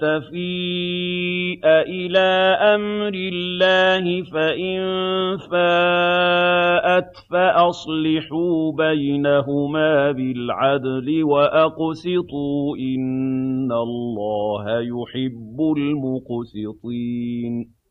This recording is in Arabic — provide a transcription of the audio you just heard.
تَفِيءَ إِلَىٰ أَمْرِ اللَّهِ ۖ فَإِن فَاءَتْ فَأَصْلِحُوا بَيْنَهُمَا بِالْعَدْلِ وَأَقْسِطُوا ۖ إِنَّ اللَّهَ يُحِبُّ الْمُقْسِطِينَ